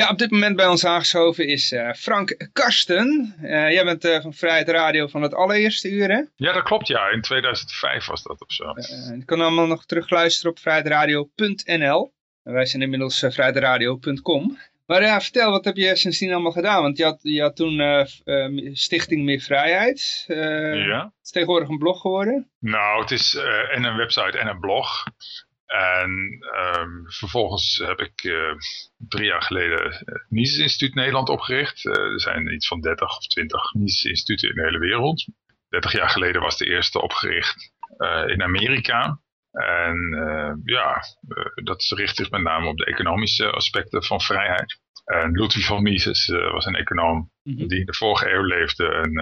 Ja, op dit moment bij ons aangeschoven is uh, Frank Karsten. Uh, jij bent uh, van Vrijheid Radio van het allereerste uur, hè? Ja, dat klopt, ja. In 2005 was dat of zo. je kan allemaal nog terugluisteren op vrijheidradio.nl. Wij zijn inmiddels vrijheidradio.com. Maar ja, vertel, wat heb je sindsdien allemaal gedaan? Want je had, je had toen Stichting Meer Vrijheid. ja. Het is tegenwoordig een blog geworden. Nou, het is en een website en een blog. En um, vervolgens heb ik uh, drie jaar geleden het Mises Instituut Nederland opgericht. Uh, er zijn iets van 30 of 20 Mises Instituten in de hele wereld. 30 jaar geleden was de eerste opgericht uh, in Amerika. En ja, dat richt zich met name op de economische aspecten van vrijheid. En Ludwig van Mises was een econoom mm -hmm. die in de vorige eeuw leefde en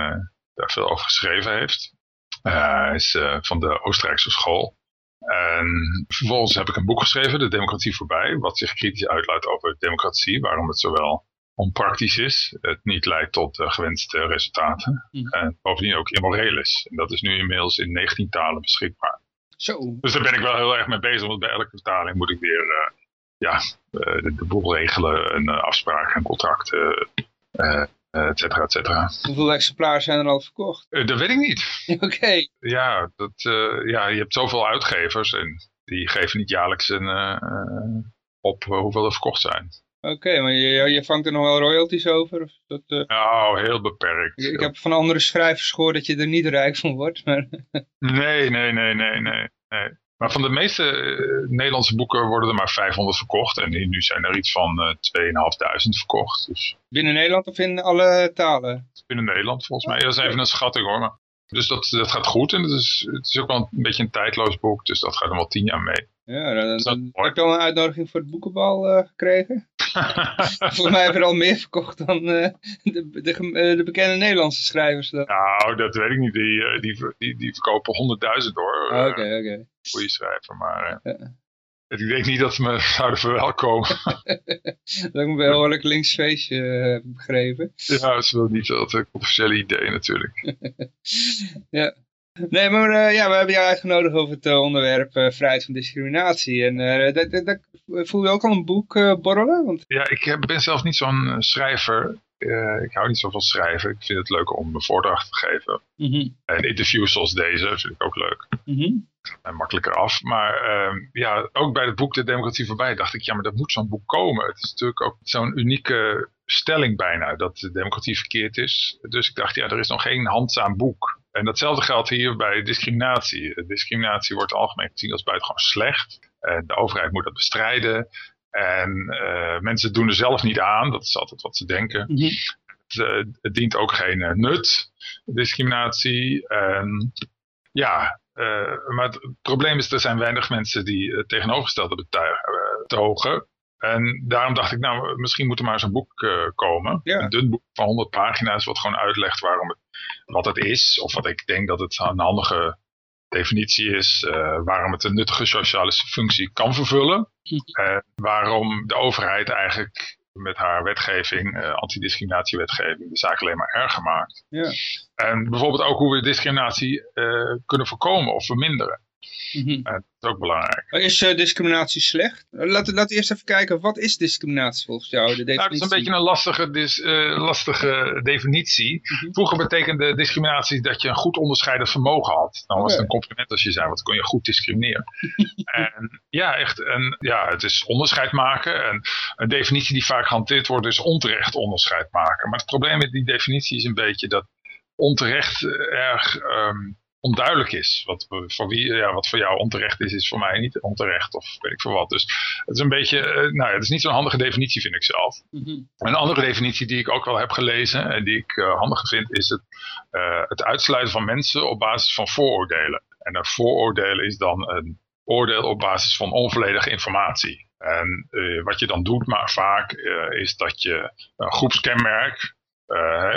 daar veel over geschreven heeft. Hij is van de Oostenrijkse school. En vervolgens heb ik een boek geschreven, De Democratie Voorbij, wat zich kritisch uitlaat over democratie, waarom het zowel onpraktisch is, het niet leidt tot de gewenste resultaten, mm. en bovendien ook immoreel is. En dat is nu inmiddels in 19 talen beschikbaar. Zo. Dus daar ben ik wel heel erg mee bezig, want bij elke vertaling moet ik weer uh, ja, uh, de, de, boel regelen, en afspraken en contracten et cetera, et cetera. Hoeveel exemplaren zijn er al verkocht? Uh, dat weet ik niet. Oké. Ja, dat, uh, ja, je hebt zoveel uitgevers en die geven niet jaarlijks een, uh, op hoeveel er verkocht zijn. Oké, maar je, je vangt er nog wel royalties over? Of dat, Nou, heel beperkt. Ik, ik, heb van andere schrijvers gehoord dat je er niet rijk van wordt. Maar... nee, nee, nee, nee, nee. nee. Maar van de meeste uh, Nederlandse boeken worden er maar 500 verkocht. En nu zijn er iets van uh, 2500 verkocht. Dus. Binnen Nederland of in alle talen? Binnen Nederland volgens mij. Dat is even een schatting hoor. Maar, dus dat, dat gaat goed. En het is, het is ook wel een beetje een tijdloos boek. Dus dat gaat er wel tien jaar mee. Ja, dan, dan heb je al een uitnodiging voor het boekenbal uh, gekregen? Volgens mij hebben er al meer verkocht dan uh, de, de, de, bekende Nederlandse schrijvers. Dan. Nou, dat weet ik niet. Die, die, die, die verkopen 100.000 hoor. Oké, oké. Okay, okay. Goeie schrijver, maar... Ja. Ik denk niet dat ze me zouden verwelkomen. dat ik een behoorlijk links feestje heb begrepen. Ja, dat is wel niet het officiële idee natuurlijk. ja. Nee, maar uh, ja, we hebben jou uitgenodigd over het uh, onderwerp uh, vrijheid van discriminatie. En voel je ook al een boek borrelen? Want... Ja, ik heb, ben zelf niet zo'n schrijver. ik hou niet zo van schrijven. Ik vind het leuk om een voordracht te geven. Mm -hmm. En interviews zoals deze vind ik ook leuk. Mm -hmm. En makkelijker af. Maar ehm, ja, ook bij het boek De Democratie Voorbij dacht ik, ja, maar dat moet zo'n boek komen. Het is natuurlijk ook zo'n unieke stelling bijna, dat de democratie verkeerd is. Dus ik dacht, ja, er is nog geen handzaam boek. En datzelfde geldt hier bij discriminatie. Discriminatie wordt algemeen gezien als buitengewoon slecht. En de overheid moet dat bestrijden. En uh, mensen doen er zelf niet aan. Dat is altijd wat ze denken. Mm -hmm. het, uh, het, dient ook geen uh, nut, discriminatie. En ja, maar het probleem is, er zijn weinig mensen die het tegenovergestelde betogen. En daarom dacht ik, nou, misschien moet er maar zo'n boek uh, komen. Ja. Een dun boek van 100 pagina's, wat gewoon uitlegt waarom het, wat het is. Of wat ik denk dat het een handige definitie is. Uh, waarom het een nuttige sociale functie kan vervullen. Uh, waarom de overheid eigenlijk met haar wetgeving, antidiscriminatiewetgeving, de zaak alleen maar erger maakt. Ja. En bijvoorbeeld ook hoe we discriminatie kunnen voorkomen of verminderen. Mm -hmm. uh, dat is ook belangrijk. Is uh, discriminatie slecht? Laten we eerst even kijken, wat is discriminatie volgens jou? De definitie? Nou, dat is een beetje een lastige, dis, uh, lastige definitie. Mm -hmm. Vroeger betekende discriminatie dat je een goed onderscheidend vermogen had. Dan was het een compliment als je zei, wat kon je goed discrimineren. en ja, echt. En, ja, het is onderscheid maken. En een definitie die vaak gehanteerd wordt is onterecht onderscheid maken. Maar het probleem met die definitie is een beetje dat onterecht erg... Um, onduidelijk is. Wat voor, wie, ja, wat voor jou onterecht is, is voor mij niet onterecht of weet ik veel wat. Dus het is een beetje, uh, nou ja, het is niet zo'n handige definitie vind ik zelf. Mm -hmm. Een andere definitie die ik ook wel heb gelezen en die ik uh, handig vind, is het, uh, het uitsluiten van mensen op basis van vooroordelen. En een vooroordeel is dan een oordeel op basis van onvolledige informatie. En wat je dan doet, maar vaak, is dat je een groepskenmerk,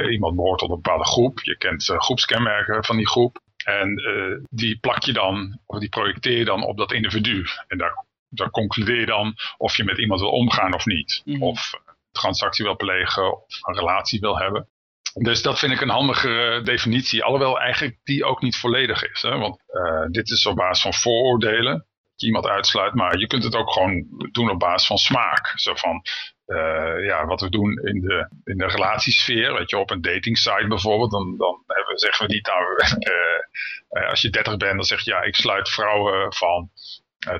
iemand behoort tot een bepaalde groep, je kent groepskenmerken van die groep, en uh, die plak je dan, of die projecteer je dan op dat individu. En daar, daar concludeer je dan of je met iemand wil omgaan of niet. Mm -hmm. Of een transactie wil plegen, of een relatie wil hebben. Dus dat vind ik een handige definitie, alhoewel eigenlijk die ook niet volledig is. Hè? Want uh, dit is op basis van vooroordelen, dat je iemand uitsluit, maar je kunt het ook gewoon doen op basis van smaak. Zo van, ja, wat we doen in de, in de relatiesfeer, weet je, op een dating site bijvoorbeeld, dan, dan hebben, zeggen we niet, nou, als je 30 bent, dan zeg je, ja, ik sluit vrouwen van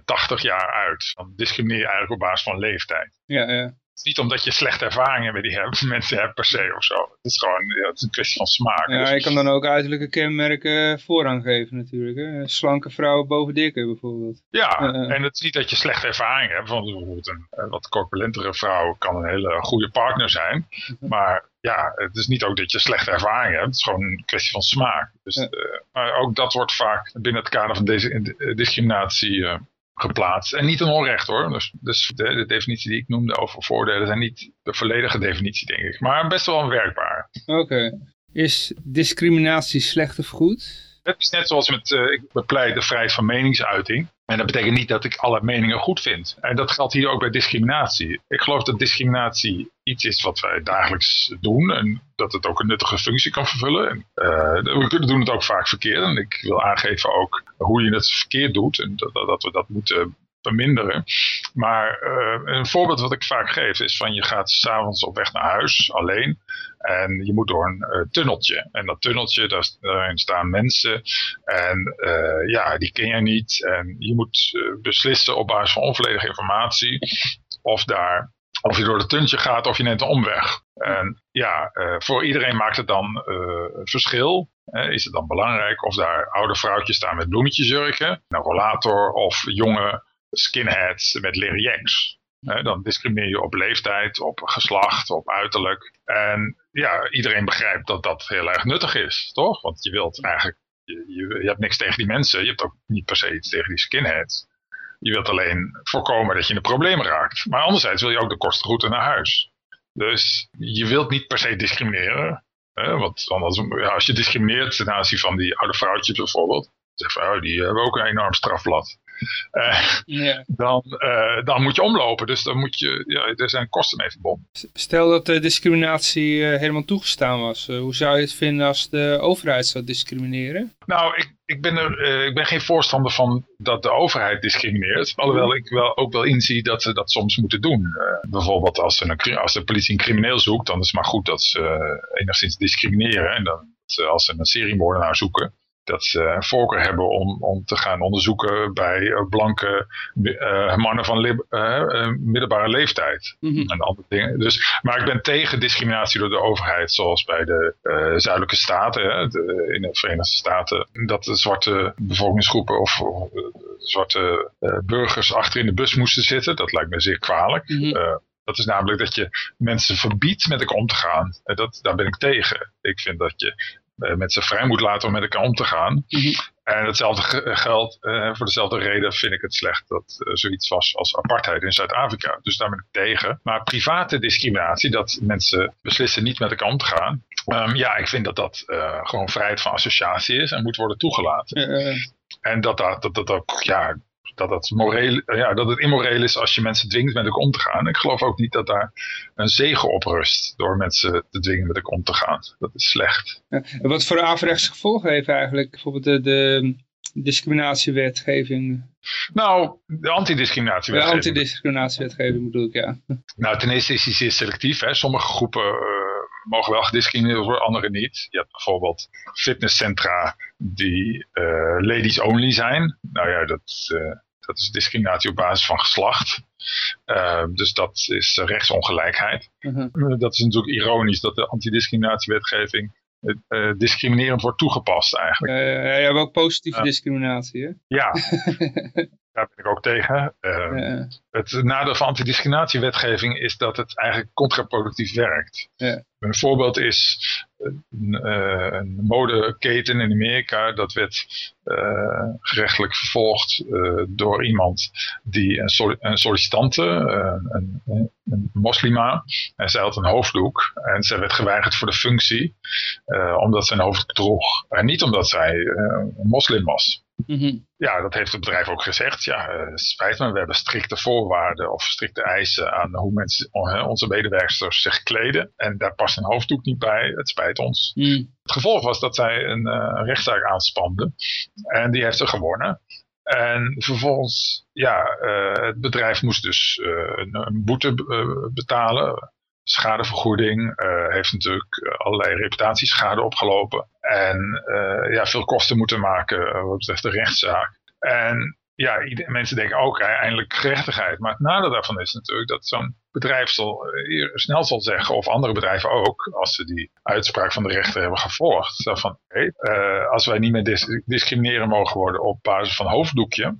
80 jaar uit. Dan discrimineer je eigenlijk op basis van leeftijd. Ja, ja niet omdat je slechte ervaringen met die mensen hebt per se of zo. Het is gewoon ja, het is een kwestie van smaak. Ja, dus- je kan dan ook uiterlijke kenmerken voorrang geven natuurlijk. Hè? Slanke vrouwen boven dikke bijvoorbeeld. Ja, en het is niet dat je slechte ervaringen hebt. Want bijvoorbeeld een, wat corpulentere vrouw kan een hele goede partner zijn. Mhm. Maar ja, het is niet ook dat je slechte ervaringen hebt. Het is gewoon een kwestie van smaak. Dus, uh, maar ook dat wordt vaak binnen het kader van deze discriminatie uh, geplaatst. En niet een onrecht hoor. Dus, dus de, de, definitie die ik noemde over voordelen zijn niet de volledige definitie denk ik. Maar best wel werkbaar. Oké. Is discriminatie slecht of goed? Het is net zoals met, uh, ik bepleit de vrijheid van meningsuiting. En dat betekent niet dat ik alle meningen goed vind. En dat geldt hier ook bij discriminatie. Ik geloof dat discriminatie iets is wat wij dagelijks doen. En dat het ook een nuttige functie kan vervullen. En, uh, we kunnen doen het ook vaak verkeerd. En ik wil aangeven ook hoe je het verkeerd doet. En dat, dat we dat moeten verminderen. Maar uh, een voorbeeld wat ik vaak geef is van je gaat s'avonds op weg naar huis alleen en je moet door een uh, tunneltje. En dat tunneltje, daar, daarin staan mensen en uh, ja, die ken je niet. En je moet beslissen op basis van onvolledige informatie of daar of je door het tuntje gaat of je neemt een omweg. En ja, voor iedereen maakt het dan verschil. Is het dan belangrijk of daar oude vrouwtjes staan met bloemetjesjurken, een rollator of jonge skinheads met leren jacks. dan discrimineer je op leeftijd, op geslacht, op uiterlijk. En ja, iedereen begrijpt dat dat heel erg nuttig is, toch? Want je wilt eigenlijk, je, je, hebt niks tegen die mensen. Je hebt ook niet per se iets tegen die skinheads. Je wilt alleen voorkomen dat je in de problemen raakt. Maar anderzijds wil je ook de kortste route naar huis. Dus je wilt niet per se discrimineren. Hè? Want anders, ja, als je discrimineert ten aanzien van die oude vrouwtjes bijvoorbeeld. Zeg van, oh, die hebben ook een enorm strafblad. Uh, dan, uh, dan moet je omlopen. Dus dan moet je, ja, er zijn kosten mee verbonden. Stel dat de discriminatie uh, helemaal toegestaan was. hoe zou je het vinden als de overheid zou discrimineren? Nou, ik, ik, ben, er, ik ben geen voorstander van dat de overheid discrimineert. Alhoewel ik wel, ook wel inzie dat ze dat soms moeten doen. bijvoorbeeld als, een, als de politie een crimineel zoekt, dan is het maar goed dat ze enigszins discrimineren. En dan, als ze een seriemoordenaar zoeken, dat ze een voorkeur hebben om, om te gaan onderzoeken bij blanke uh, mannen van uh, middelbare leeftijd. Mm -hmm. En andere dingen. Dus, maar ik ben tegen discriminatie door de overheid, zoals bij de uh, zuidelijke staten, hè, de, in de Verenigde Staten, dat de zwarte bevolkingsgroepen of, of zwarte burgers achter in de bus moesten zitten. Dat lijkt me zeer kwalijk. Mm -hmm. Dat is namelijk dat je mensen verbiedt met elkaar om te gaan. Dat, daar ben ik tegen. Ik vind dat je mensen vrij moet laten om met elkaar om te gaan. Mm -hmm. En hetzelfde geldt, uh, voor dezelfde reden vind ik het slecht dat uh, zoiets was als apartheid in Zuid-Afrika. Dus daar ben ik tegen. Maar private discriminatie, dat mensen beslissen niet met elkaar om te gaan. Um, ja, ik vind dat dat gewoon vrijheid van associatie is en moet worden toegelaten. En dat dat, dat, dat ook, ja, dat het, moreel, ja, dat het immoreel is als je mensen dwingt met elkaar om te gaan. Ik geloof ook niet dat daar een zegen op rust door mensen te dwingen met elkaar om te gaan. Dat is slecht. Ja, wat voor averechts gevolgen heeft eigenlijk bijvoorbeeld de, de discriminatiewetgeving? Nou, de antidiscriminatiewetgeving. De antidiscriminatiewetgeving bedoel ik, ja. Nou, ten eerste is die zeer selectief. Hè. Sommige groepen uh, mogen wel gediscrimineerd worden, andere niet. Je hebt bijvoorbeeld fitnesscentra die uh, ladies only zijn. Nou ja, dat, uh, dat is discriminatie op basis van geslacht. Uh, dus dat is rechtsongelijkheid. -huh. Dat is natuurlijk ironisch dat de antidiscriminatiewetgeving uh, discriminerend wordt toegepast eigenlijk. Uh, ja, ook positieve discriminatie, hè? Ja, daar ben ik ook tegen. Ja. Het nadeel van antidiscriminatiewetgeving is dat het eigenlijk contraproductief werkt. Ja. Een voorbeeld is een, een modeketen in Amerika. Dat werd gerechtelijk vervolgd door iemand die een, sol een sollicitante, een, een, een moslima. En zij had een hoofddoek en zij werd geweigerd voor de functie omdat ze een hoofddoek droeg. En niet omdat zij een moslim was. Mm -hmm. Ja, dat heeft het bedrijf ook gezegd. Ja, uh, spijt me, we hebben strikte voorwaarden of strikte eisen aan hoe mensen, uh, onze medewerksters zich kleden. En daar past een hoofddoek niet bij. Het spijt ons. Mm. Het gevolg was dat zij een uh, rechtszaak aanspande. En die heeft ze gewonnen. En vervolgens, ja, het bedrijf moest dus een, een, boete betalen schadevergoeding, heeft natuurlijk allerlei reputatieschade opgelopen. En ja, veel kosten moeten maken wat betreft de rechtszaak. En ja, mensen denken ook eindelijk gerechtigheid. Maar het nadeel daarvan is natuurlijk dat zo'n bedrijf zal, eh, snel zal zeggen, of andere bedrijven ook, als ze die uitspraak van de rechter hebben gevolgd. Zo van, als wij niet meer discrimineren mogen worden op basis van hoofddoekje,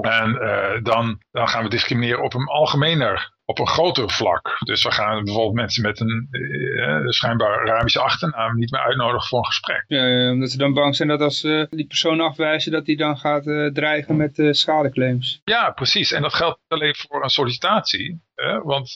en dan, dan gaan we discrimineren op een algemener op een groter vlak. Dus we gaan bijvoorbeeld mensen met een uh, schijnbaar Arabische achternaam niet meer uitnodigen voor een gesprek. Ja, omdat ze dan bang zijn dat als ze die persoon afwijzen, dat die dan gaat dreigen met schadeclaims. Ja, precies. En dat geldt niet alleen voor een sollicitatie. Want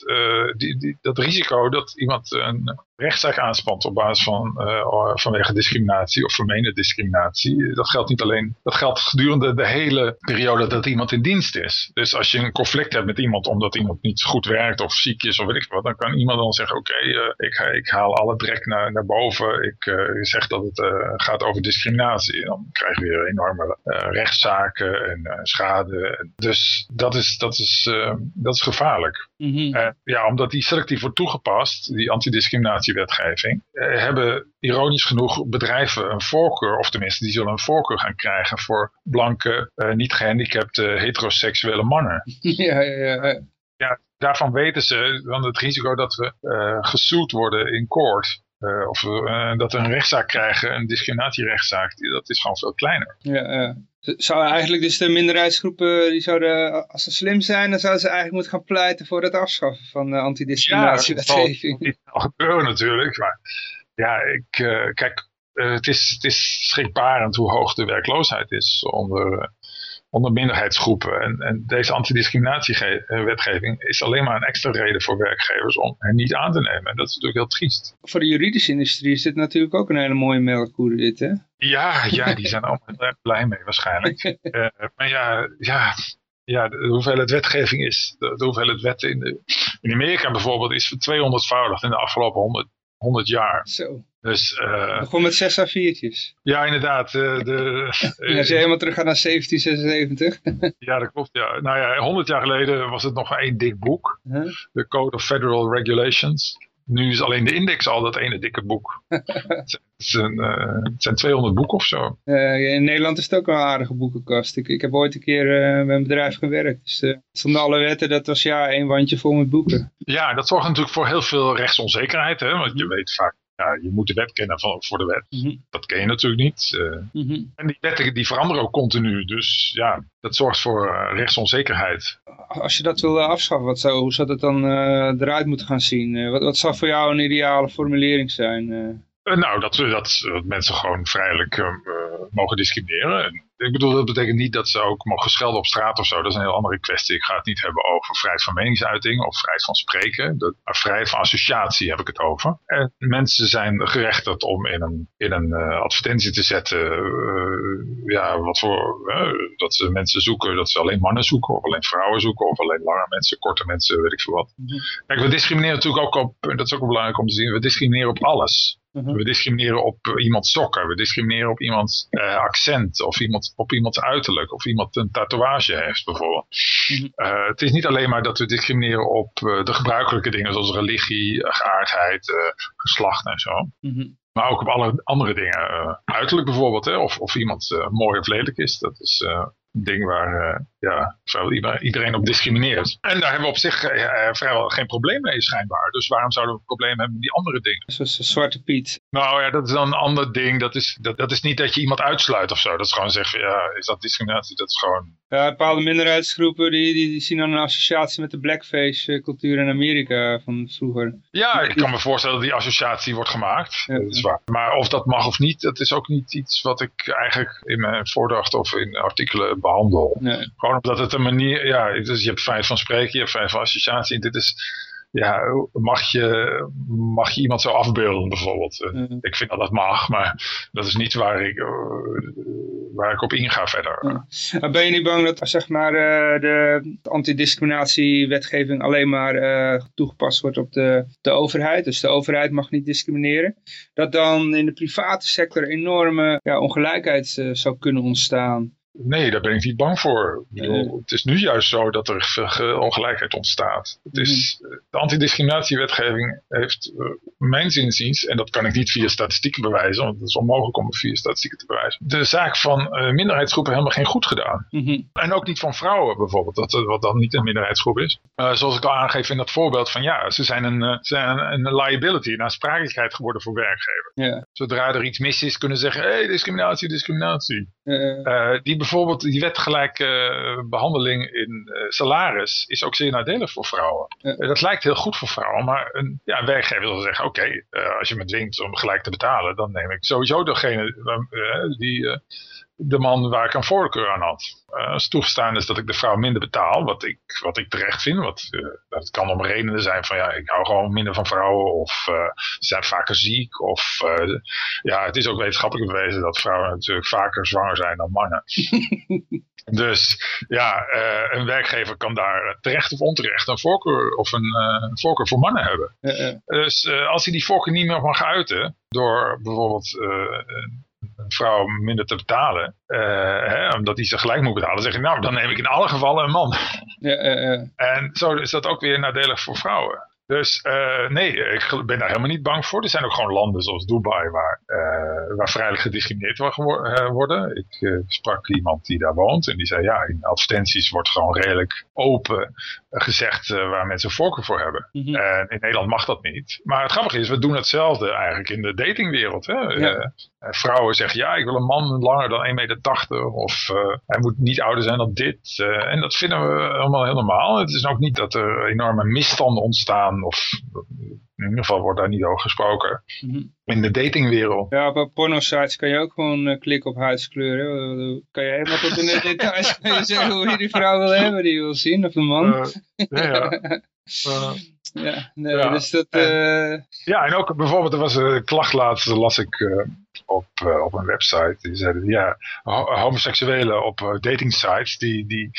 die, die, dat risico dat iemand een rechtszaak aanspant op basis van uh, vanwege discriminatie of vermeende discriminatie. Dat geldt niet alleen, dat geldt gedurende de hele periode dat iemand in dienst is. Dus als je een conflict hebt met iemand omdat iemand niet goed werkt of ziek is of weet ik wat, dan kan iemand dan zeggen oké, uh, ik, ik, haal alle drek naar, naar boven. Ik zeg dat het gaat over discriminatie. Dan krijg je weer enorme rechtszaken en schade. Dus dat is, dat is, dat is gevaarlijk. Mm -hmm. ja, omdat die selectief wordt toegepast, die antidiscriminatie wetgeving, eh, hebben ironisch genoeg bedrijven een voorkeur, of tenminste die zullen een voorkeur gaan krijgen voor blanke, uh, niet gehandicapte heteroseksuele mannen. Ja, ja, ja. ja, daarvan weten ze, van het risico dat we uh, gesued worden in court, uh, of uh, dat we een rechtszaak krijgen, een discriminatierechtszaak, dat is gewoon veel kleiner. Ja, zou eigenlijk dus de minderheidsgroepen, die zouden, als ze slim zijn, dan zouden ze eigenlijk moeten gaan pleiten voor het afschaffen van de antidiscriminatiewetgeving. Ja, dat zal gebeuren natuurlijk, maar ja, ik, uh, kijk, het, is, het is schrikbarend hoe hoog de werkloosheid is onder onder minderheidsgroepen. En, en deze antidiscriminatiewetgeving is alleen maar een extra reden voor werkgevers om hen niet aan te nemen. En dat is natuurlijk heel triest. Voor de juridische industrie is dit natuurlijk ook een hele mooie melkkoer dit, hè? Ja, ja, die zijn allemaal heel erg blij mee waarschijnlijk. uh, maar ja, ja, ja, de hoeveelheid wetgeving is, de, hoeveelheid wetten in, de, in Amerika bijvoorbeeld is 200voudigd in de afgelopen 100, 100 jaar. Zo. Dus, uh, Begon met 6 A4'tjes. Ja, inderdaad. Uh, de, uh, als je helemaal terug gaat naar 1776. ja, dat klopt. Ja. Nou ja, 100 jaar geleden was het nog één dik boek. -huh. De Code of Federal Regulations. Nu is alleen de index al dat ene dikke boek. het, zijn, het zijn 200 boeken of zo. in Nederland is het ook een aardige boekenkast. Ik, ik heb ooit een keer bij een bedrijf gewerkt. Dus uh, zonder alle wetten, dat was ja één wandje vol met boeken. Ja, dat zorgt natuurlijk voor heel veel rechtsonzekerheid. Hè? Want je weet vaak ja, je moet de wet kennen van, voor de wet. Mm -hmm. Dat ken je natuurlijk niet. Uh, mm -hmm. En die wetten die veranderen ook continu. Dus ja, dat zorgt voor uh, rechtsonzekerheid. Als je dat wil afschaffen, wat zou, hoe zou dat dan uh, eruit moeten gaan zien? wat, wat zou voor jou een ideale formulering zijn? nou, dat, dat, dat, mensen gewoon vrijelijk mogen discrimineren. Ik bedoel, dat betekent niet dat ze ook mogen schelden op straat of zo. Dat is een heel andere kwestie. Ik ga het niet hebben over vrijheid van meningsuiting of vrijheid van spreken. De, maar vrijheid van associatie heb ik het over. En mensen zijn gerechtigd om in een, in een uh, advertentie te zetten. Uh, ja, wat voor. Uh, dat ze mensen zoeken, dat ze alleen mannen zoeken, of alleen vrouwen zoeken, of alleen lange mensen, korte mensen, weet ik veel wat. -hmm. Kijk, we discrimineren natuurlijk ook op, dat is ook belangrijk om te zien, we discrimineren op alles. -hmm. We discrimineren op iemands sokken, we discrimineren op iemands accent of iemand op iemands uiterlijk. Of iemand een tatoeage heeft bijvoorbeeld. -hmm. uh, het is niet alleen maar dat we discrimineren op de gebruikelijke dingen zoals religie, geaardheid, geslacht en zo. -hmm. Maar ook op alle andere dingen. uiterlijk bijvoorbeeld. Hè? Of, of iemand mooi of lelijk is. Dat is ding waar uh, ja, iedereen op discrimineert. En daar hebben we op zich uh, vrijwel geen probleem mee schijnbaar. Dus waarom zouden we een probleem hebben met die andere dingen? Zoals Zwarte Piet. Nou ja, dat is dan een ander ding. Dat is, dat, dat is niet dat je iemand uitsluit of zo. Dat is gewoon zeggen, ja, is dat discriminatie? Dat is gewoon... Ja, bepaalde minderheidsgroepen die, die, die zien dan een associatie met de blackface cultuur in Amerika van vroeger. Ja, ik kan me voorstellen dat die associatie wordt gemaakt. Ja. Dat is waar. Maar of dat mag of niet, dat is ook niet iets wat ik eigenlijk in mijn voordracht of in artikelen behandel. Nee. Gewoon omdat het een manier, ja, dus je hebt vrijheid van spreken, je hebt vrijheid van associatie. Dit is, ja, mag je, mag je iemand zo afbeelden bijvoorbeeld? Mm. Ik vind dat dat mag, maar dat is niet waar ik, waar ik op inga verder. Ben je niet bang dat zeg maar, uh, de antidiscriminatiewetgeving alleen maar uh, toegepast wordt op de, de overheid? Dus de overheid mag niet discrimineren. Dat dan in de private sector enorme ja, ongelijkheid uh, zou kunnen ontstaan? Nee, daar ben ik niet bang voor. Het is nu juist zo dat er ongelijkheid ontstaat. Het is, mhm. de antidiscriminatiewetgeving heeft uh, mijn zinziens, en dat kan ik niet via statistieken bewijzen, want het is onmogelijk om het via statistieken te bewijzen, de zaak van uh, minderheidsgroepen helemaal geen goed gedaan. Mhm. En ook niet van vrouwen bijvoorbeeld, dat, wat dan niet een minderheidsgroep is. zoals ik al aangeef in dat voorbeeld van ja, ze zijn een, zijn een, liability, een aansprakelijkheid geworden voor werkgevers. Zodra er iets mis is, kunnen ze zeggen, hé, hey, discriminatie, discriminatie. Die bijvoorbeeld, die wetgelijke uh, behandeling in uh, salaris is ook zeer nadelig voor vrouwen. dat lijkt heel goed voor vrouwen, maar een, ja, een werkgever wil zeggen, oké, als je me dwingt om gelijk te betalen, dan neem ik sowieso degene die de man waar ik een voorkeur aan had. Uh, als toegestaan is dat ik de vrouw minder betaal, wat ik, wat ik terecht vind. Wat, uh, dat kan om redenen zijn van ja, ik hou gewoon minder van vrouwen of uh, ze zijn vaker ziek. Of ja, het is ook wetenschappelijk bewezen dat vrouwen natuurlijk vaker zwanger zijn dan mannen. dus ja, een werkgever kan daar terecht of onterecht een voorkeur of een voorkeur voor mannen hebben. Dus als hij die voorkeur niet meer mag uiten door bijvoorbeeld vrouw minder te betalen, uh, hè, omdat hij ze gelijk moet betalen, zeg ik nou, dan neem ik in alle gevallen een man. Ja, En zo is dat ook weer nadelig voor vrouwen. Dus uh, nee, ik ben daar helemaal niet bang voor. Er zijn ook gewoon landen zoals Dubai waar, uh, waar vrijelijk gediscrimineerd uh, worden. Ik sprak iemand die daar woont en die zei ja, in advertenties wordt gewoon redelijk open gezegd waar mensen voorkeur voor hebben. Mhm. En in Nederland mag dat niet. Maar het grappige is, we doen hetzelfde eigenlijk in de datingwereld. Hè? vrouwen zeggen ja, ik wil een man langer dan 1,80 meter of hij moet niet ouder zijn dan dit. en dat vinden we allemaal heel normaal. Het is ook niet dat er enorme misstanden ontstaan of in ieder geval wordt daar niet over gesproken. Mhm. In de datingwereld. Ja, op porno-sites kan je ook gewoon uh, klikken op huidskleur. Hè? Kan je helemaal tot in de details zeggen hoe je die vrouw wil hebben, die je wil zien, of een man. Uh, ja, ja. Ja, nee, ja, dus dat... En, ja, en ook bijvoorbeeld, er was een klacht laatst, las ik op, uh, op een website. Die zeiden, ja, homoseksuelen op uh, dating sites, die, die,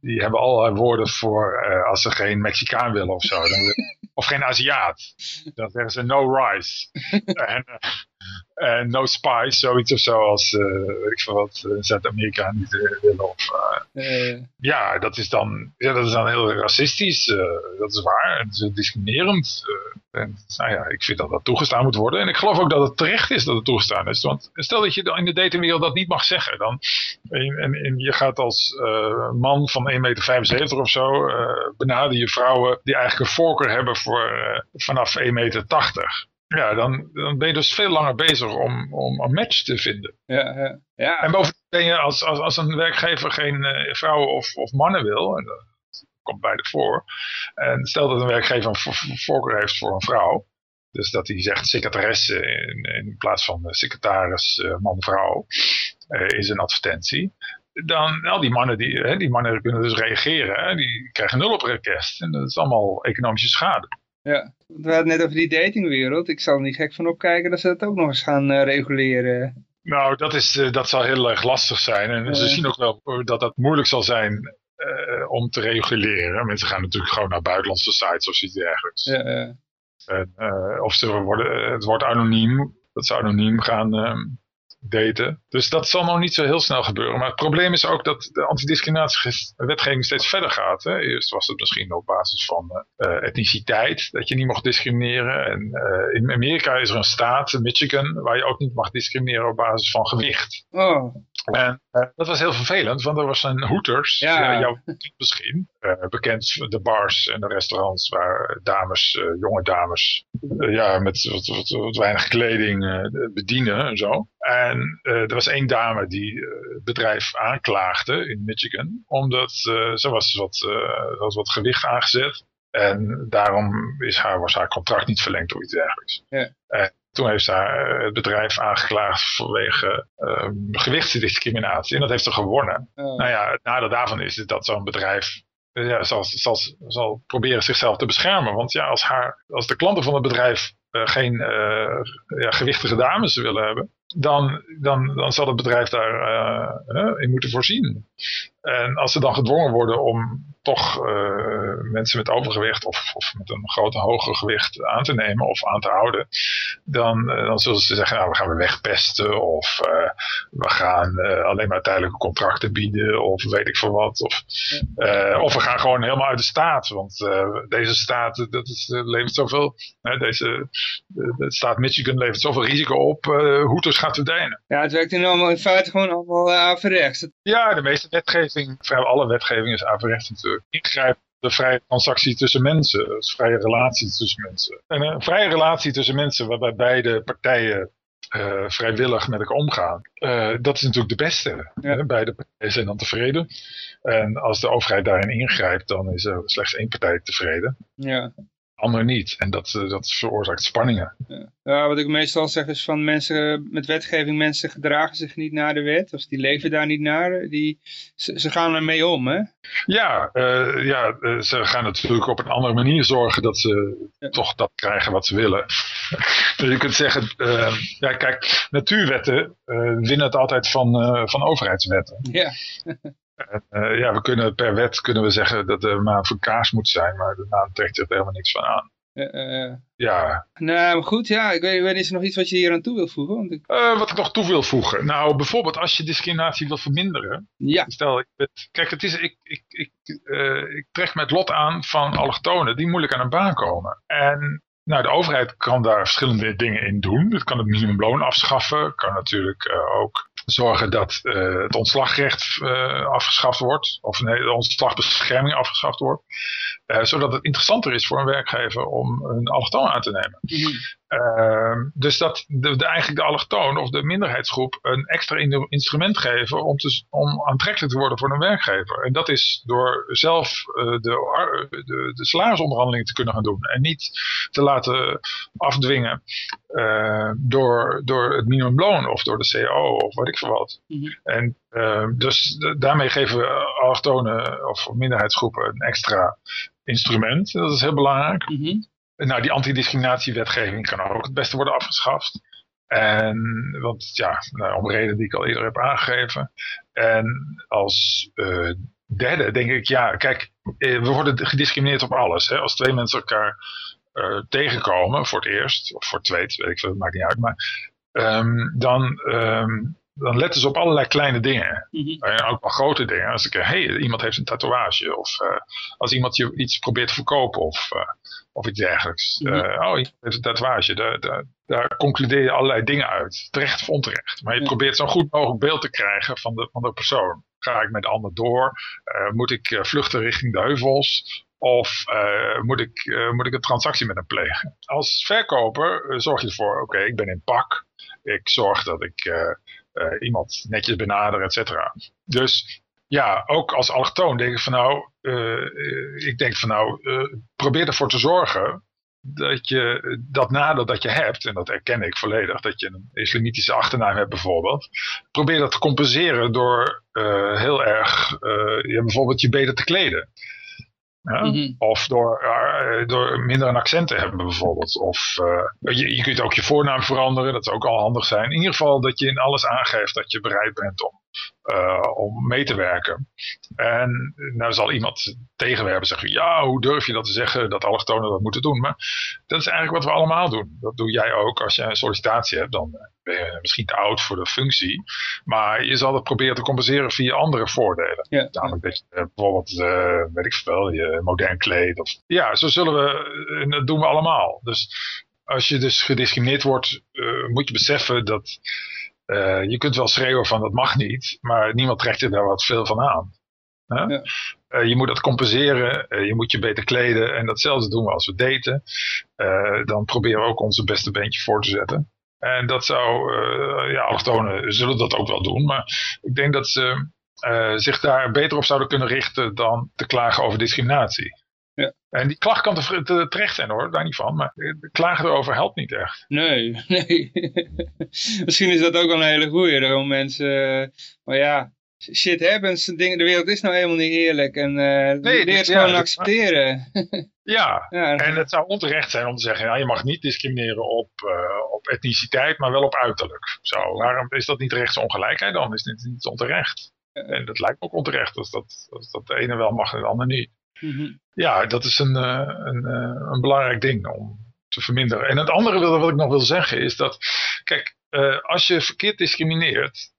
die hebben allerlei woorden voor uh, als ze geen Mexicaan willen of zo. Dan, of geen Aziat. Dan zeggen ze no rice. en, en no spice, zoiets of zo als, weet ik veel wat, Zuid-Amerika niet willen. Of, ja, dat is, dan, ja, dat is dan heel racistisch. dat is waar. Het is discriminerend. en nou ja, ik vind dat dat toegestaan moet worden. En ik geloof ook dat het terecht is dat het toegestaan is. Want stel dat je in de datingwereld dat niet mag zeggen. Dan, en, en je gaat als uh, man van 1,75 meter of zo. Uh, benader je vrouwen die eigenlijk een voorkeur hebben voor uh, vanaf 1,80 meter. Ja, dan, dan ben je dus veel langer bezig om, om een match te vinden. Ja, ja. ja. En bovendien ben je als, als, als een werkgever geen vrouwen of, of mannen wil. En dat komt beide voor. En stel dat een werkgever een voorkeur heeft voor een vrouw dus dat hij zegt secretaresse in, in plaats van secretaris uh, man-vrouw uh, in zijn advertentie. Dan, al die mannen, die, hè, die mannen kunnen dus reageren. Hè, die krijgen nul op request. En dat is allemaal economische schade. Ja, we hadden net over die datingwereld. Ik zal er niet gek van opkijken dat ze dat ook nog eens gaan uh, reguleren. Nou, dat, is, dat zal heel erg lastig zijn. En ze zien ook wel dat dat moeilijk zal zijn om te reguleren. Mensen gaan natuurlijk gewoon naar buitenlandse sites of iets dergelijks. Ja, ja. En, uh, of ze worden, het wordt anoniem, dat ze anoniem gaan daten. Dus dat zal nog niet zo heel snel gebeuren. Maar het probleem is ook dat de antidiscriminatiewetgeving steeds verder gaat. Hè. Eerst was het misschien op basis van uh, etniciteit, dat je niet mocht discrimineren. En in Amerika is er een staat, Michigan, waar je ook niet mag discrimineren op basis van gewicht. Oh. En uh, dat was heel vervelend, want er was een Hooters, ja. jouw misschien, bekend de bars en de restaurants waar dames, jonge dames, ja, met wat, wat, wat weinig kleding bedienen en zo. En er was één dame die het bedrijf aanklaagde in Michigan, omdat ze was wat, was wat gewicht aangezet. En daarom is haar, was haar contract niet verlengd of iets dergelijks. Ja. Toen heeft zij het bedrijf aangeklaagd vanwege uh, gewichtsdiscriminatie. En dat heeft ze gewonnen. Nou ja, het nadeel daarvan is dat zo'n bedrijf eh, ja, zal, zal, zal proberen zichzelf te beschermen. Want ja, als, haar, als de klanten van het bedrijf uh, geen uh, ja, gewichtige dames willen hebben, dan, dan, dan zal het bedrijf daar in moeten voorzien. En als ze dan gedwongen worden om toch mensen met overgewicht of, of met een grote hoger gewicht aan te nemen of aan te houden, dan, dan zullen ze zeggen, nou, we gaan weer wegpesten of we gaan alleen maar tijdelijke contracten bieden of weet ik veel wat. Of, of we gaan gewoon helemaal uit de staat, want deze staat, dat is, levert zoveel, deze de, staat Michigan levert zoveel risico op, Hoeters gaat verdwijnen. Ja, het werkt in, allemaal, in feite gewoon allemaal averechts. Ja, de meeste wetgeving, vrijwel alle wetgeving is averechts natuurlijk. Ingrijpen de vrije transactie tussen mensen, dus vrije relatie tussen mensen. En een vrije relatie tussen mensen waarbij beide partijen uh, vrijwillig met elkaar omgaan. Uh, dat is natuurlijk de beste. Ja. Beide partijen zijn dan tevreden. En als de overheid daarin ingrijpt, dan is er slechts één partij tevreden. Ja ander niet. En dat, eh, dat veroorzaakt spanningen. Ja. wat ik meestal zeg is van mensen met wetgeving, mensen gedragen zich niet naar de wet. Of die leven daar niet naar. Die, ze, ze gaan ermee om, hè? Ja, uh, ja uh, ze gaan natuurlijk op een andere manier zorgen dat ze toch dat krijgen wat ze willen. dus je kunt zeggen, ja kijk, natuurwetten winnen het altijd van, van overheidswetten. Ja. Uh, ja, we kunnen per wet kunnen we zeggen dat de maan van kaas moet zijn, maar de maan trekt er helemaal niks van aan. Uh, ja. Nou, maar goed, ja, ik weet, weet, is er nog iets wat je hier aan toe wil voegen? Want ik... uh, wat ik nog toe wil voegen? Nou, bijvoorbeeld als je discriminatie wil verminderen. Ja. Stel, ik, kijk, het is, ik, ik, ik, ik trek met lot aan van allochtonen die moeilijk aan een baan komen. En nou, de overheid kan daar verschillende dingen in doen. Het kan het minimumloon afschaffen, kan natuurlijk ook zorgen dat uh, het ontslagrecht uh, afgeschaft wordt. Of nee, de ontslagbescherming afgeschaft wordt. Uh, zodat het interessanter is voor een werkgever om een allochtoon aan te nemen. -hmm. Dus dat de, de, eigenlijk de allochtoon of de minderheidsgroep een extra instrument geven om, te, om aantrekkelijk te worden voor een werkgever. En dat is door zelf de, de, de salarisonderhandelingen te kunnen gaan doen. En niet te laten afdwingen door, door het minimumloon of door de CAO of wat ik veel wat. Mhm. En uh, dus daarmee geven we allochtonen of minderheidsgroepen een extra instrument. Dat is heel belangrijk. Mm Nou, die antidiscriminatiewetgeving kan ook het beste worden afgeschaft. En, want ja, nou, om redenen die ik al eerder heb aangegeven. En als uh, derde denk ik, ja, kijk, eh, we worden gediscrimineerd op alles. Hè? Als twee mensen elkaar uh, tegenkomen voor het eerst, of voor het tweede, weet ik veel, maakt niet uit. Maar um, dan, um, dan letten ze op allerlei kleine dingen. Mm -hmm. En ook wel grote dingen. Als ik, hey, iemand heeft een tatoeage. Of uh, als iemand je iets probeert te verkopen. Of, uh, of iets dergelijks. Mm -hmm. uh, oh, heeft een tatoeage. Daar, daar, daar, concludeer je allerlei dingen uit. Terecht of onterecht. Maar je ja. probeert zo'n goed mogelijk beeld te krijgen van de, van de persoon. Ga ik met de ander door? moet ik vluchten richting de heuvels? Of uh, moet, ik, uh, moet ik een transactie met hem plegen? Als verkoper uh, zorg je ervoor, oké, okay, ik ben in pak. Ik zorg dat ik iemand netjes benader, et cetera. Dus ja, ook als allochtoon denk ik van nou, ik denk van nou, probeer ervoor te zorgen dat je dat nadeel dat je hebt, en dat erken ik volledig, dat je een islamitische achternaam hebt bijvoorbeeld, probeer dat te compenseren door heel erg ja, bijvoorbeeld je beter te kleden. Ja? Mm -hmm. Of door, uh, door minder een accent te hebben bijvoorbeeld. Of je, je kunt ook je voornaam veranderen, dat zou ook al handig zijn. In ieder geval dat je in alles aangeeft dat je bereid bent om, om mee te werken. En nou zal iemand tegenwerpen zeggen, ja hoe durf je dat te zeggen, dat allochtonen dat moeten doen. Maar dat is eigenlijk wat we allemaal doen. Dat doe jij ook als je een sollicitatie hebt, dan ben je misschien te oud voor de functie. Maar je zal het proberen te compenseren via andere voordelen. Ja. Namelijk dat je bijvoorbeeld, uh, weet ik veel, je modern kleed. Of, ja, zo zullen we, en dat doen we allemaal. Dus als je dus gediscrimineerd wordt, uh, moet je beseffen dat uh, je kunt wel schreeuwen van dat mag niet, maar niemand trekt er daar wat veel van aan. Ja. Uh, je moet dat compenseren, uh, je moet je beter kleden en datzelfde doen we als we daten. dan proberen we ook onze beste beentje voor te zetten. En dat zou, ja, allochtonen zullen dat ook wel doen, maar ik denk dat ze zich daar beter op zouden kunnen richten dan te klagen over discriminatie. Ja. En die klacht kan te, te, terecht zijn hoor, daar niet van. Maar klagen erover helpt niet echt. Nee, nee. Misschien is dat ook wel een hele goeie. Om mensen, maar ja, shit happens. De wereld is nou helemaal niet eerlijk. En uh, nee, leert ja, gewoon accepteren. ja. ja, en het zou onterecht zijn om te zeggen, ja, je mag niet discrimineren op, uh, op etniciteit, maar wel op uiterlijk. Zo, waarom is dat niet rechtsongelijkheid dan? Is dit niet onterecht? En dat lijkt me ook onterecht, als dat, als dat de ene wel mag en de ander niet. Mm -hmm. Ja, dat is een, uh, een, uh, een belangrijk ding om te verminderen. En het andere wat ik nog wil zeggen is dat, kijk, als je verkeerd discrimineert,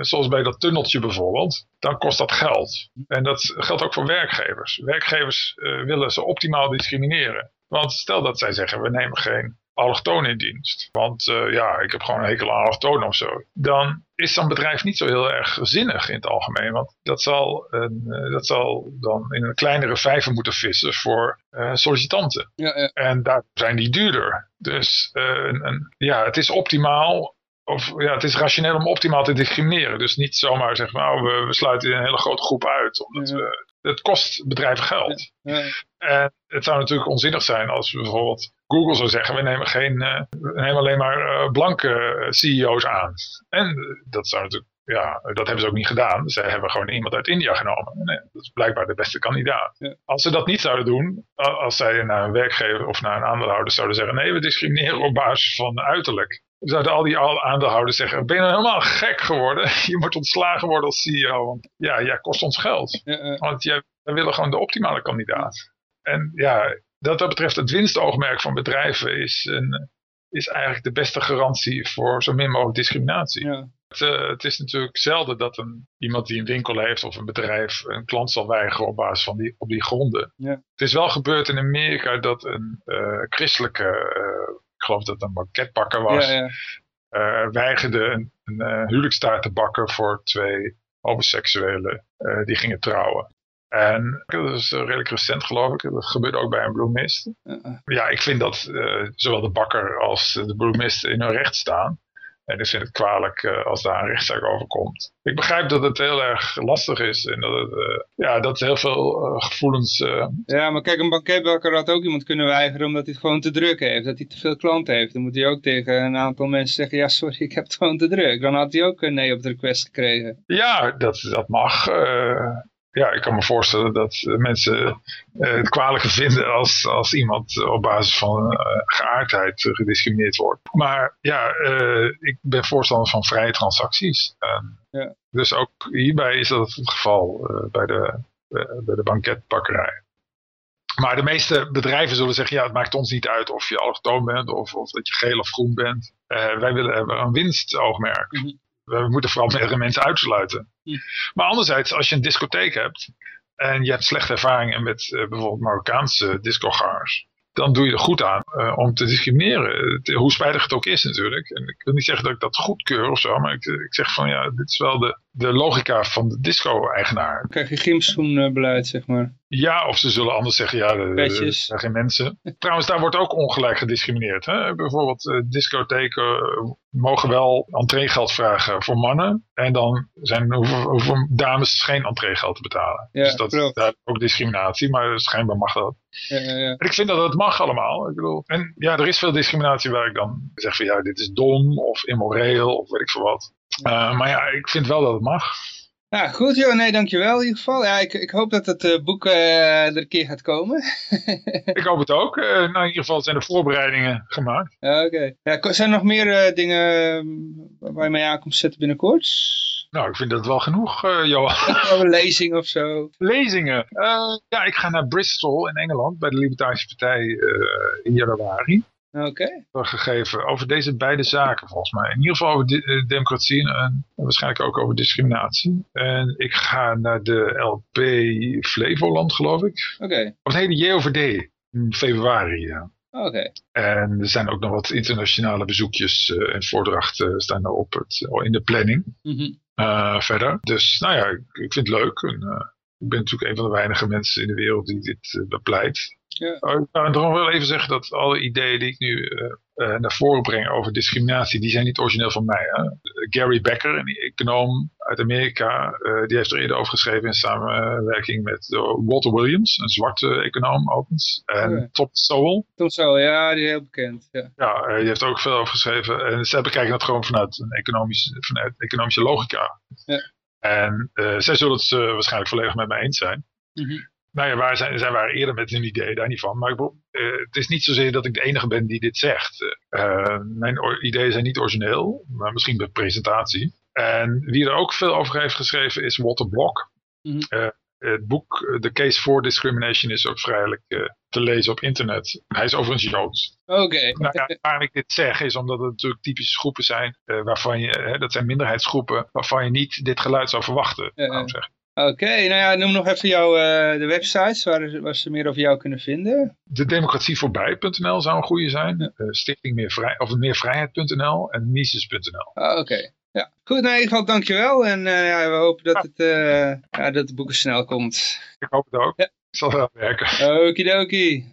zoals bij dat tunneltje bijvoorbeeld, dan kost dat geld. En dat geldt ook voor werkgevers. Werkgevers willen ze optimaal discrimineren. Want stel dat zij zeggen, we nemen geen allochtoon in dienst. Want uh, ja, ik heb gewoon een hekel aan allochtoon of zo. Dan is zo'n bedrijf niet zo heel erg zinnig in het algemeen. Want dat zal, een, uh, dat zal dan in een kleinere vijver moeten vissen voor uh, sollicitanten. Ja, ja. En daar zijn die duurder. Dus een, een, ja, het is optimaal of ja, het is rationeel om optimaal te discrimineren. Dus niet zomaar zeggen, nou, we, we sluiten een hele grote groep uit. Omdat we, het kost bedrijven geld. Ja. En het zou natuurlijk onzinnig zijn als we bijvoorbeeld Google zou zeggen, we nemen, geen, we nemen alleen maar uh, blanke CEO's aan. En dat zou natuurlijk, ja, dat hebben ze ook niet gedaan. Ze hebben gewoon iemand uit India genomen. Nee, dat is blijkbaar de beste kandidaat. Ja. Als ze dat niet zouden doen, als zij naar een werkgever of naar een aandeelhouder zouden zeggen, nee, we discrimineren op basis van uiterlijk zouden al die aandeelhouders zeggen, ben je nou helemaal gek geworden? Je moet ontslagen worden als CEO. Want ja, jij kost ons geld. Ja, Want jij, wij willen gewoon de optimale kandidaat. En ja, dat, dat betreft het winstoogmerk van bedrijven is, een, is eigenlijk de beste garantie voor zo min mogelijk discriminatie. Ja. Het, uh, het, is natuurlijk zelden dat een, iemand die een winkel heeft of een bedrijf een klant zal weigeren op basis van die, op die gronden. Ja. Het is wel gebeurd in Amerika dat een uh, christelijke uh, ik geloof dat het een banketbakker was, ja, ja. Weigerde een, een huwelijkstaart te bakken voor twee homoseksuelen die gingen trouwen. En dat is redelijk recent geloof ik. Dat gebeurde ook bij een bloemist. Ja, ik vind dat zowel de bakker als de bloemist in hun recht staan. En ik vind het kwalijk uh, als daar een rechtszaak over komt. Ik begrijp dat het heel erg lastig is en dat het, uh, ja, dat heel veel gevoelens... Ja, maar kijk, een banketbakker had ook iemand kunnen weigeren omdat hij het gewoon te druk heeft. Dat hij te veel klanten heeft. Dan moet hij ook tegen een aantal mensen zeggen, ja sorry, ik heb het gewoon te druk. Dan had hij ook een nee op de request gekregen. Ja, dat, dat mag ja, ik kan me voorstellen dat mensen uh, het kwalijker vinden als, als iemand op basis van uh, geaardheid gediscrimineerd wordt. Maar ja, uh, ik ben voorstander van vrije transacties. Ja. Dus ook hierbij is dat het geval bij, de, bij de banketbakkerij. Maar de meeste bedrijven zullen zeggen, ja, het maakt ons niet uit of je allochtoon bent of, of dat je geel of groen bent. wij willen hebben een winstoogmerk. Mm we moeten vooral meerdere mensen uitsluiten. Maar anderzijds, als je een discotheek hebt en je hebt slechte ervaringen met uh, bijvoorbeeld Marokkaanse discogangers, dan doe je er goed aan uh, om te discrimineren. hoe spijtig het ook is natuurlijk. En ik wil niet zeggen dat ik dat goedkeur of zo, maar ik, ik zeg van ja, dit is wel de, de logica van de disco-eigenaar. Dan krijg je gymschoenbeleid, zeg maar. Ja, of ze zullen anders zeggen, ja, er zijn geen mensen. Trouwens, daar wordt ook ongelijk gediscrimineerd. Hè? Bijvoorbeeld uh, discotheken eh, mogen wel entreegeld vragen voor mannen. En dan zijn, hoeven, dames geen entreegeld te betalen. Ja, dus dat is ook discriminatie, maar schijnbaar mag dat. Ja, ja, ik vind dat het mag allemaal. Ik bedoel, en ja, er is veel discriminatie waar ik dan zeg van ja, dit is dom of immoreel of weet ik veel wat. Uh, maar ja, ik vind wel dat het mag. Ja, goed joh, nee, dankjewel in ieder geval. Ja, ik, ik hoop dat het uh, boek uh, er een keer gaat komen. ik hoop het ook. Uh, nou, in ieder geval zijn er voorbereidingen gemaakt. Oké. Ja, zijn er nog meer dingen waar je mee aan komt zetten binnenkort? Nou, ik vind dat wel genoeg, Johan. een lezing of zo. Lezingen? ja, ik ga naar Bristol in Engeland bij de Libertarische Partij in januari. Oké. Gegeven over deze beide zaken volgens mij. In ieder geval over eh, democratie en, waarschijnlijk ook over discriminatie. En ik ga naar de LP Flevoland geloof ik. Oké. Of nee, de JOVD in februari. Ja. Oké. En er zijn ook nog wat internationale bezoekjes uh, en voordrachten staan er op het, in de planning. Mm verder. Dus nou ja, ik, ik vind het leuk. En, ik ben natuurlijk een van de weinige mensen in de wereld die dit bepleit. Ja. Oh, ik nog wel even zeggen dat alle ideeën die ik nu uh, uh, naar voren breng over discriminatie, die zijn niet origineel van mij. Hè? Gary Becker, een econoom uit Amerika, uh, die heeft er eerder over geschreven in samenwerking met Walter Williams, een zwarte econoom overigens. En okay. Tom Sowell. Tom Sowell, ja, die is heel bekend. Ja, ja die heeft er ook veel over geschreven. En zij bekijken dat gewoon vanuit een economisch, vanuit economische logica. Ja. En zij zullen het waarschijnlijk volledig met mij eens zijn. Mm -hmm. Nou ja, waar zijn, zijn waren eerder met hun idee, daar niet van. Maar uh, het is niet zozeer dat ik de enige ben die dit zegt. Mijn ideeën zijn niet origineel, maar misschien de presentatie. En wie er ook veel over heeft geschreven is Walter Blok. Mm -hmm. Uh, het boek The Case for Discrimination is ook vrijelijk te lezen op internet. Hij is overigens Joods. Oké. Nou ja, waarom ik dit zeg is omdat het natuurlijk typische groepen zijn, waarvan je, dat zijn minderheidsgroepen, waarvan je niet dit geluid zou verwachten. Uh, Oké, nou ja, noem nog even jouw, de websites waar, waar, ze meer over jou kunnen vinden. De democratievoorbij.nl zou een goede zijn. Stichting Meervrij, of meervrijheid.nl en Mises.nl. Ah, oké. Goed, nou, in ieder geval dankjewel. En uh, ja, we hopen dat, het, ja, dat het boek snel komt. Ik hoop het ook. Ja. Zal wel werken. Okidoki.